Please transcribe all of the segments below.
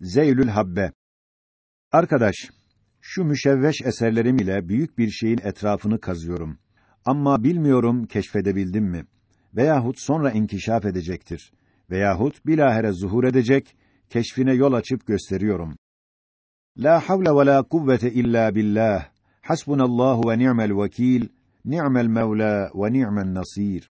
Zeylül Habbe Arkadaş, şu müşevveş eserlerim ile büyük bir şeyin etrafını kazıyorum. Ama bilmiyorum keşfedebildim mi? Veyahut sonra inkişaf edecektir. Veyahut bilahare zuhur edecek, keşfine yol açıp gösteriyorum. La havle ve la kuvvete illa billah. Hasbunallahu ve ni'mel vekil. Ni'mel mevla ve ni'men nasir.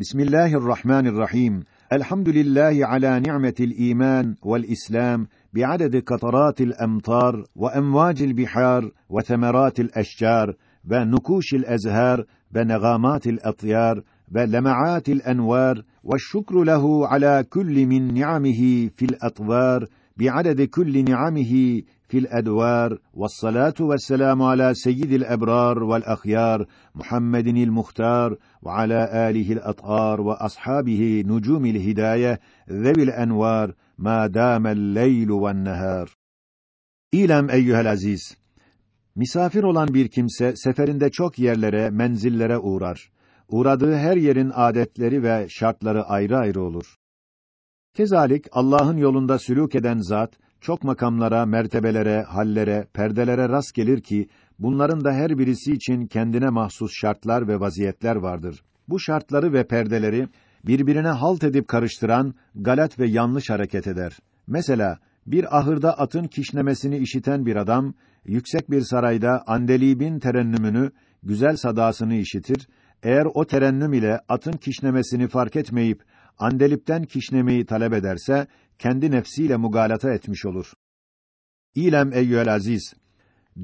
بسم الله الرحمن الرحيم الحمد لله على نعمة الإيمان والإسلام بعدد قطرات الأمطار وأمواج البحار وثمرات الأشجار ونكوش الأزهار ونغامات الأطيار ولمعات الأنوار والشكر له على كل من نعمه في الأطوار بعدد كل نعمه fil edvar ve salatu ve selamu ala seyyidil ebrar vel ahyar Muhammedinil muhtar ve ala alihil athar ve ashabihi nucumil hidaye zevil envar ma damel leylu ven nehar İlem eyyuhel aziz Misafir olan bir kimse seferinde çok yerlere, menzillere uğrar. Uğradığı her yerin adetleri ve şartları ayrı ayrı olur. Kezalik Allah'ın yolunda sülûk eden zat çok makamlara, mertebelere, hallere, perdelere rast gelir ki bunların da her birisi için kendine mahsus şartlar ve vaziyetler vardır. Bu şartları ve perdeleri birbirine halt edip karıştıran galat ve yanlış hareket eder. Mesela bir ahırda atın kişnemesini işiten bir adam yüksek bir sarayda andelibin terennümünü, güzel sadasını işitir. Eğer o terennüm ile atın kişnemesini fark etmeyip andelipten kişnemeyi talep ederse kendi nefsiyle mugalata etmiş olur. İlem eyyüel aziz,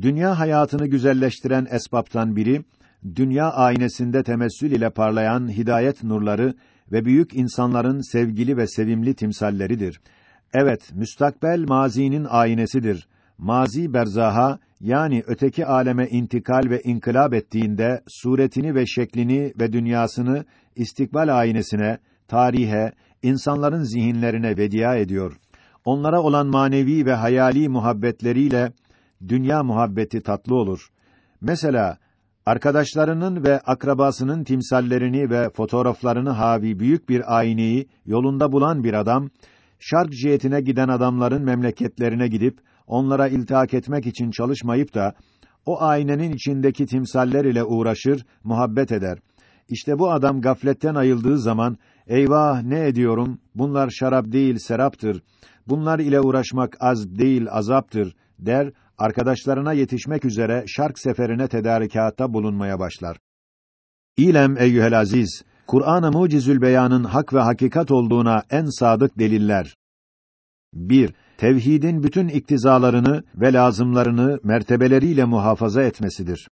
dünya hayatını güzelleştiren esbaptan biri, dünya aynesinde temessül ile parlayan hidayet nurları ve büyük insanların sevgili ve sevimli timsalleridir. Evet, müstakbel mazinin aynesidir. Mazi berzaha, yani öteki aleme intikal ve inkılap ettiğinde, suretini ve şeklini ve dünyasını istikbal aynesine, tarihe, insanların zihinlerine vedia ediyor. Onlara olan manevi ve hayali muhabbetleriyle dünya muhabbeti tatlı olur. Mesela arkadaşlarının ve akrabasının timsallerini ve fotoğraflarını havi büyük bir ayneyi yolunda bulan bir adam şark cihetine giden adamların memleketlerine gidip onlara iltihak etmek için çalışmayıp da o aynenin içindeki timsaller ile uğraşır, muhabbet eder. İşte bu adam gafletten ayıldığı zaman eyvah ne ediyorum? Bunlar şarap değil, seraptır. Bunlar ile uğraşmak az değil, azaptır der. Arkadaşlarına yetişmek üzere şark seferine tedarikatta bulunmaya başlar. İlem eyyuhel aziz, Kur'an-ı Mucizül Beyan'ın hak ve hakikat olduğuna en sadık deliller. 1. Tevhidin bütün iktizalarını ve lazımlarını mertebeleriyle muhafaza etmesidir.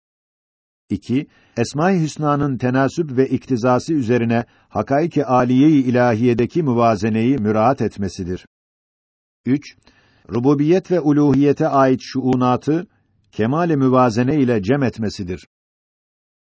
2. Esma-i Hüsna'nın tenasüp ve iktizası üzerine hakaiki aliye-i ilahiyedeki muvazeneyi müraat etmesidir. 3. Rububiyet ve uluhiyete ait şuunatı kemal-i müvazene ile cem etmesidir.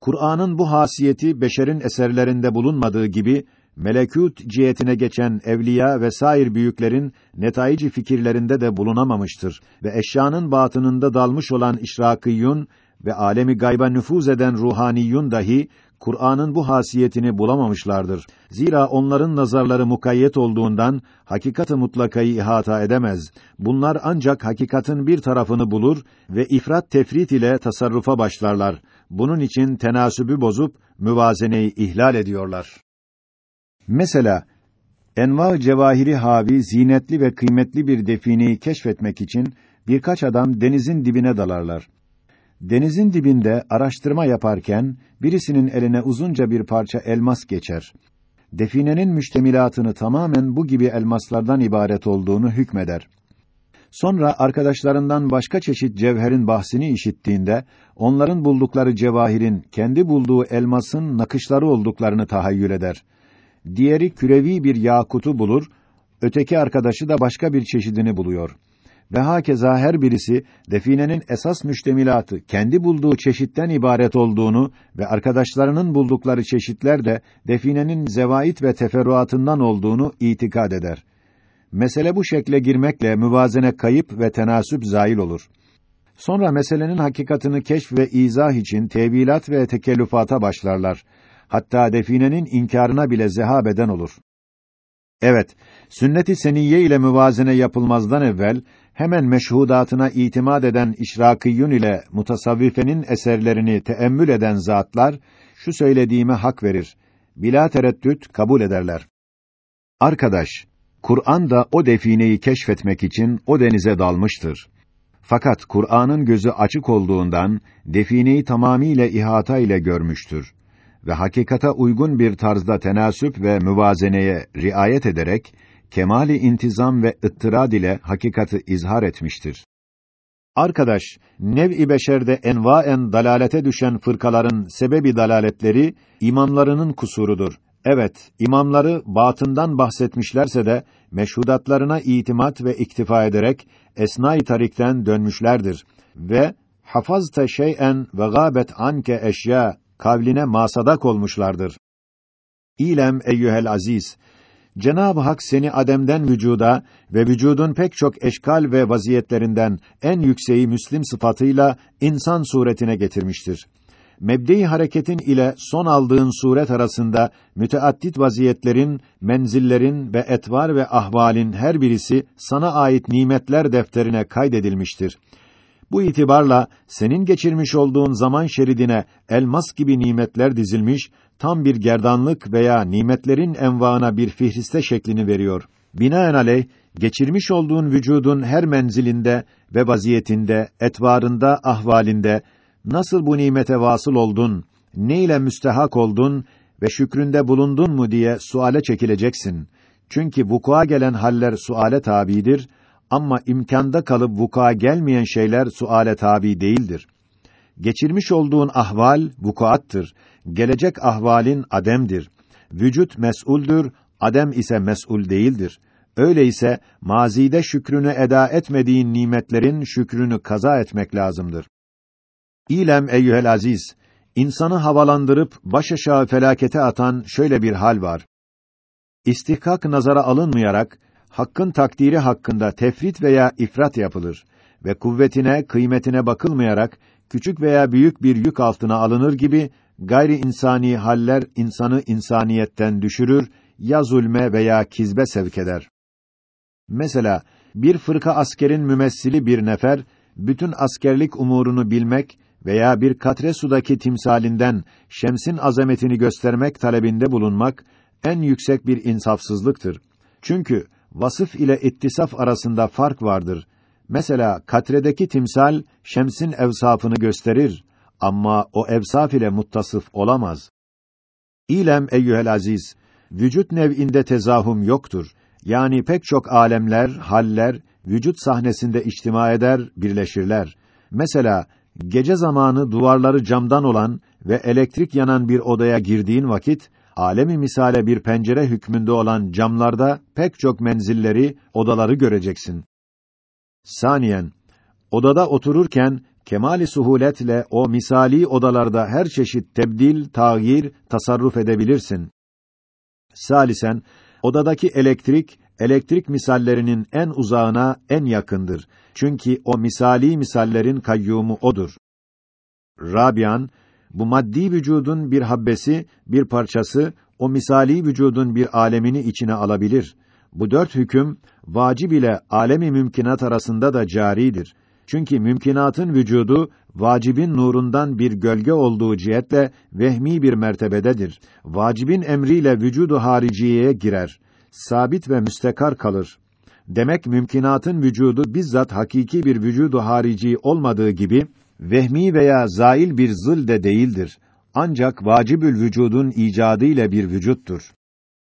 Kur'an'ın bu hasiyeti beşerin eserlerinde bulunmadığı gibi melekût cihetine geçen evliya ve sair büyüklerin netaici fikirlerinde de bulunamamıştır ve eşyanın batınında dalmış olan işrakiyun ve alemi gayba nüfuz eden ruhaniyun dahi Kur'an'ın bu hasiyetini bulamamışlardır. Zira onların nazarları mukayyet olduğundan hakikati mutlakayı ihata edemez. Bunlar ancak hakikatin bir tarafını bulur ve ifrat tefrit ile tasarrufa başlarlar. Bunun için tenasübü bozup müvazeneyi ihlal ediyorlar. Mesela enva cevahiri havi zinetli ve kıymetli bir defineyi keşfetmek için birkaç adam denizin dibine dalarlar. Denizin dibinde araştırma yaparken birisinin eline uzunca bir parça elmas geçer. Definenin müştemilatını tamamen bu gibi elmaslardan ibaret olduğunu hükmeder. Sonra arkadaşlarından başka çeşit cevherin bahsini işittiğinde onların buldukları cevahirin kendi bulduğu elmasın nakışları olduklarını tahayyül eder. Diğeri kürevi bir yakutu bulur, öteki arkadaşı da başka bir çeşidini buluyor ve hakeza her birisi definenin esas müştemilatı kendi bulduğu çeşitten ibaret olduğunu ve arkadaşlarının buldukları çeşitler de definenin zevait ve teferruatından olduğunu itikad eder. Mesele bu şekle girmekle müvazene kayıp ve tenasüp zail olur. Sonra meselenin hakikatını keşf ve izah için tevilat ve tekellüfata başlarlar. Hatta definenin inkarına bile zehabeden olur. Evet, sünnet-i seniyye ile müvazene yapılmazdan evvel hemen meşhudatına itimat eden işrakiyyun ile mutasavvifenin eserlerini teemmül eden zatlar şu söylediğime hak verir. Bila tereddüt kabul ederler. Arkadaş, Kur'an da o defineyi keşfetmek için o denize dalmıştır. Fakat Kur'an'ın gözü açık olduğundan defineyi tamamiyle ihata ile görmüştür ve hakikata uygun bir tarzda tenasüp ve müvazeneye riayet ederek kemali intizam ve ıttırad ile hakikati izhar etmiştir. Arkadaş, nev-i beşerde envaen dalalete düşen fırkaların sebebi dalaletleri imamlarının kusurudur. Evet, imamları batından bahsetmişlerse de meşhudatlarına itimat ve iktifa ederek esnai tarikten dönmüşlerdir ve hafazte şey'en ve gâbet anke eşya kavline masadak olmuşlardır. İlem eyyuhel aziz, Cenab-ı Hak seni Adem'den vücuda ve vücudun pek çok eşkal ve vaziyetlerinden en yükseği Müslim sıfatıyla insan suretine getirmiştir. Mebde-i hareketin ile son aldığın suret arasında müteaddit vaziyetlerin, menzillerin ve etvar ve ahvalin her birisi sana ait nimetler defterine kaydedilmiştir. Bu itibarla senin geçirmiş olduğun zaman şeridine elmas gibi nimetler dizilmiş, tam bir gerdanlık veya nimetlerin envaına bir fihriste şeklini veriyor. Binaenaleyh, geçirmiş olduğun vücudun her menzilinde ve vaziyetinde, etvarında, ahvalinde, nasıl bu nimete vasıl oldun, ne ile müstehak oldun ve şükründe bulundun mu diye suale çekileceksin. Çünkü vukua gelen haller suale tabidir ama imkanda kalıp vuku'a gelmeyen şeyler suale tabi değildir. Geçirmiş olduğun ahval vukuattır. Gelecek ahvalin ademdir. Vücut mes'uldür, adem ise mes'ul değildir. Öyleyse mazide şükrünü eda etmediğin nimetlerin şükrünü kaza etmek lazımdır. İlem eyyuhel aziz, insanı havalandırıp baş aşağı felakete atan şöyle bir hal var. İstihkak nazara alınmayarak hakkın takdiri hakkında tefrit veya ifrat yapılır ve kuvvetine, kıymetine bakılmayarak küçük veya büyük bir yük altına alınır gibi gayri insani haller insanı insaniyetten düşürür ya zulme veya kizbe sevk eder. Mesela bir fırka askerin mümessili bir nefer bütün askerlik umurunu bilmek veya bir katre sudaki timsalinden şemsin azametini göstermek talebinde bulunmak en yüksek bir insafsızlıktır. Çünkü vasıf ile ittisaf arasında fark vardır. Mesela katredeki timsal şemsin evsafını gösterir ama o evsaf ile muttasıf olamaz. İlem eyyuhel aziz, vücut nev'inde tezahüm yoktur. Yani pek çok alemler, haller vücut sahnesinde içtima eder, birleşirler. Mesela gece zamanı duvarları camdan olan ve elektrik yanan bir odaya girdiğin vakit alemi misale bir pencere hükmünde olan camlarda pek çok menzilleri, odaları göreceksin. Saniyen, odada otururken kemali suhuletle o misali odalarda her çeşit tebdil, tağyir, tasarruf edebilirsin. Salisen, odadaki elektrik, elektrik misallerinin en uzağına en yakındır. Çünkü o misali misallerin kayyumu odur. Rabian, bu maddi vücudun bir habbesi, bir parçası, o misali vücudun bir alemini içine alabilir. Bu dört hüküm, vacib ile alemi mümkinat arasında da caridir. Çünkü mümkinatın vücudu, vacibin nurundan bir gölge olduğu cihetle vehmi bir mertebededir. Vacibin emriyle vücudu hariciyeye girer. Sabit ve müstekar kalır. Demek mümkinatın vücudu bizzat hakiki bir vücudu harici olmadığı gibi, vehmi veya zail bir zıl de değildir. Ancak vacibül vücudun icadı ile bir vücuttur.